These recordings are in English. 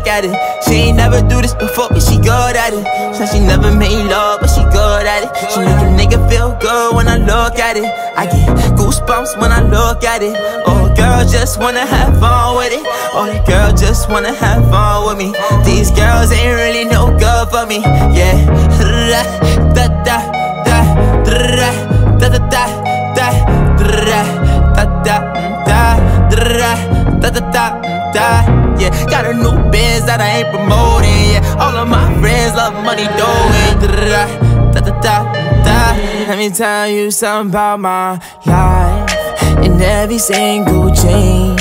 back at it. She ain't never do this before, but she good at it. Said she never made love, but she good at it. She make a nigga feel good when I look at it. I get goosebumps when I look at it. Oh, girl just wanna have fun with it. Oh, the girl just wanna have fun with me. These girls ain't really no good for me. Yeah. Da da da da mm, da da da mm, da da da da da da da da da yeah. Got a new biz that I ain't promoting, yeah. All of my friends love money doing, da da da da. Let me tell you something about my life. In every single chain,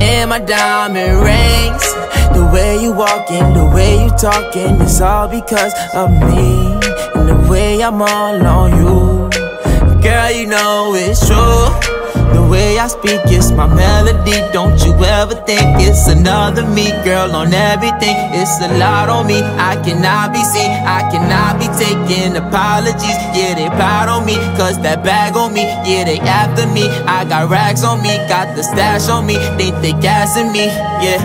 in my diamond rings. The way you walking, the way you talking, it's all because of me. And the way I'm all on you. Girl, you know it's true. The way I speak is my melody. Don't you ever think it's another me, girl, on everything. It's a lot on me. I cannot be seen, I cannot be taking apologies. Yeah, they proud on me, cause that bag on me. Yeah, they after me. I got rags on me, got the stash on me. They think they gassing me, yeah.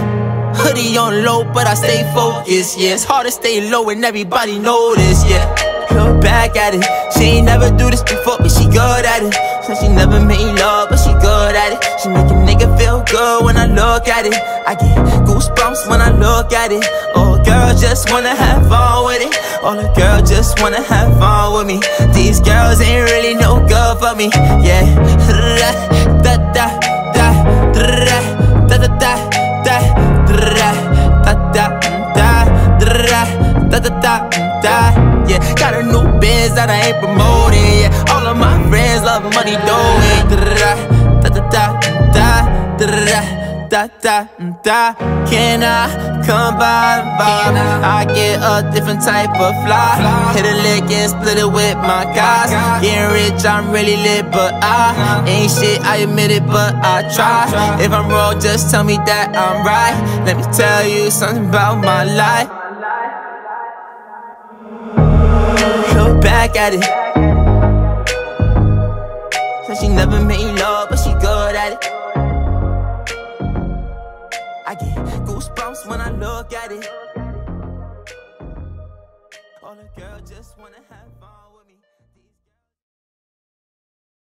Hoodie on low, but I stay focused. Yeah, it's hard to stay low and everybody this. Yeah, look back at it. She ain't never do this before, but she good at it. Said she never made love, but she good at it. She nigga feel good when I look at it. I get goosebumps when I look at it. Oh, girl just wanna have fun with it. All the girls just wanna have fun with me. These girls ain't really no good for me. Yeah, da da da da da da da da da da da da da da da yeah. Got a new biz that I ain't promoting, yeah. All of my friends love money doing, da da da. Can I come by? by? I get a different type of fly. Hit a lick and split it with my guys. Getting rich, I'm really lit, but I ain't shit. I admit it, but I try. If I'm wrong, just tell me that I'm right. Let me tell you something about my life. Look back at it. I get goosebumps when I look at it. All the girls just wanna have